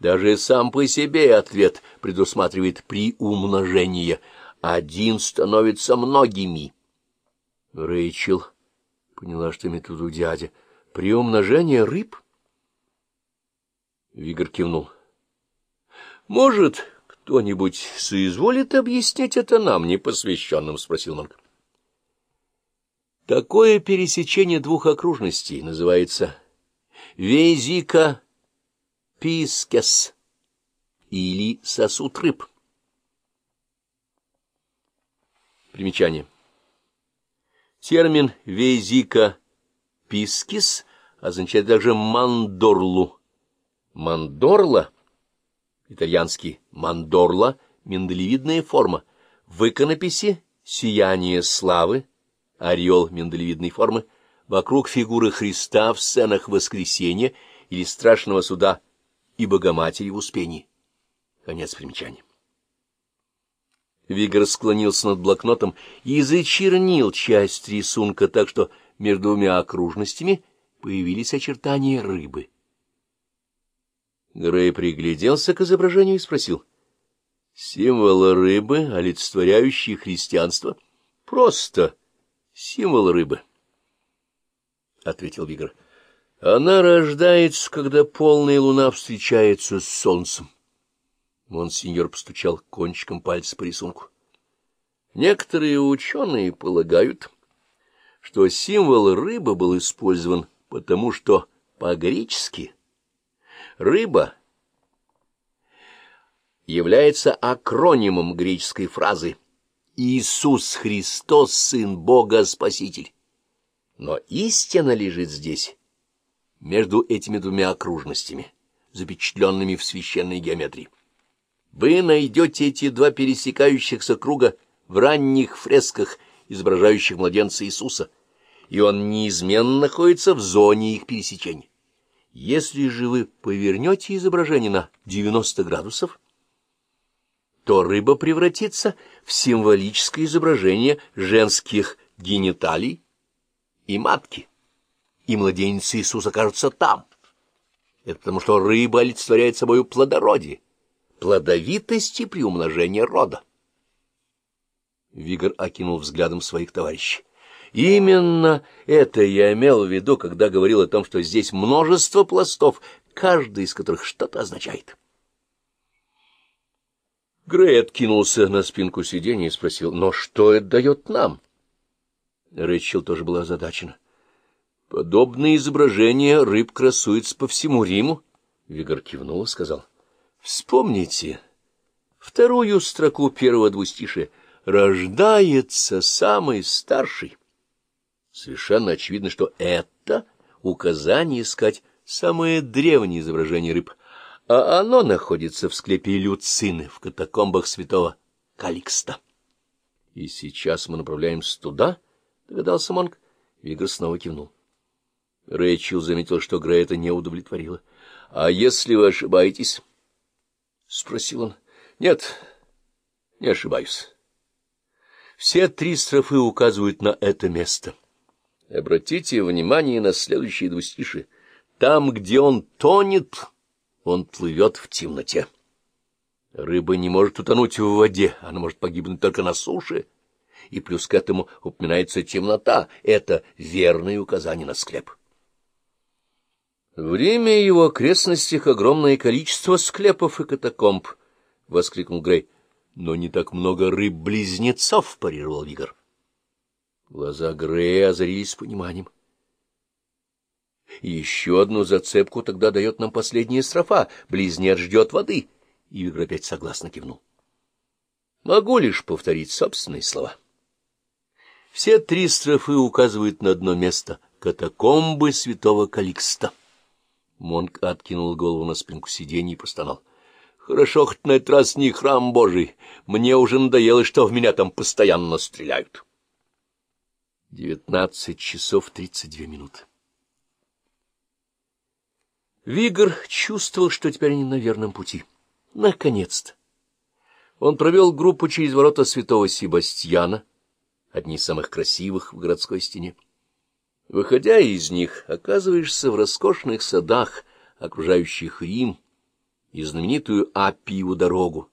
Даже сам по себе ответ предусматривает приумножение. Один становится многими. Рэйчел поняла, что виду дядя. Приумножение рыб? Вигр кивнул. — Может, кто-нибудь соизволит объяснить это нам, непосвященным? — спросил Монк. Такое пересечение двух окружностей называется везика пискес или сосуд рыб. Примечание. Термин везика пискис означает также мандорлу. Мандорла, итальянский мандорла, миндалевидная форма, в иконописи «Сияние славы» ореол миндалевидной формы, вокруг фигуры Христа в сценах воскресения или страшного суда и Богоматери в Успении. Конец примечания. Вигр склонился над блокнотом и зачернил часть рисунка так, что между двумя окружностями появились очертания рыбы. Грей пригляделся к изображению и спросил. — Символ рыбы, олицетворяющий христианство? — Просто символ рыбы, — ответил Вигр. — Она рождается, когда полная луна встречается с солнцем. Монсеньор постучал кончиком пальца по рисунку. Некоторые ученые полагают, что символ рыбы был использован потому, что по-гречески рыба является акронимом греческой фразы Иисус Христос, Сын Бога, Спаситель. Но истина лежит здесь, между этими двумя окружностями, запечатленными в священной геометрии. Вы найдете эти два пересекающихся круга в ранних фресках, изображающих младенца Иисуса, и он неизменно находится в зоне их пересечения. Если же вы повернете изображение на 90 градусов, то рыба превратится в символическое изображение женских гениталий и матки, и младенец Иисус окажется там. Это потому, что рыба олицетворяет собой плодородие, плодовитость и приумножение рода. Вигр окинул взглядом своих товарищей. Именно это я имел в виду, когда говорил о том, что здесь множество пластов, каждый из которых что-то означает. Грей откинулся на спинку сиденья и спросил, «Но что это дает нам?» Рэчел тоже была озадачена. «Подобные изображения рыб красуются по всему Риму», — Вигор кивнул и сказал. «Вспомните вторую строку первого двустишия. Рождается самый старший». Совершенно очевидно, что это указание искать самое древнее изображение рыб — а оно находится в склепе Люцины в катакомбах святого Каликста. — И сейчас мы направляемся туда? — догадался Монг. Вигр снова кивнул. Рэйчел заметил, что Грей это не удовлетворило. — А если вы ошибаетесь? — спросил он. — Нет, не ошибаюсь. Все три строфы указывают на это место. Обратите внимание на следующие двустиши. Там, где он тонет он плывет в темноте. Рыба не может утонуть в воде, она может погибнуть только на суше. И плюс к этому упоминается темнота. Это верное указание на склеп. Время его окрестностях огромное количество склепов и катакомб, — воскликнул Грей. — Но не так много рыб-близнецов, — парировал Вигр. Глаза Грея озарились пониманием. — и еще одну зацепку тогда дает нам последняя строфа. Близнец ждет воды. И Игорь опять согласно кивнул. Могу лишь повторить собственные слова. Все три строфы указывают на одно место — катакомбы святого Каликста. Монк откинул голову на спинку сиденья и простонал. — Хорошо, хоть на этот раз не храм Божий. Мне уже надоело, что в меня там постоянно стреляют. Девятнадцать часов тридцать две минуты. Вигр чувствовал, что теперь они на верном пути. Наконец-то! Он провел группу через ворота святого Себастьяна, одни из самых красивых в городской стене. Выходя из них, оказываешься в роскошных садах, окружающих Рим, и знаменитую Апию дорогу,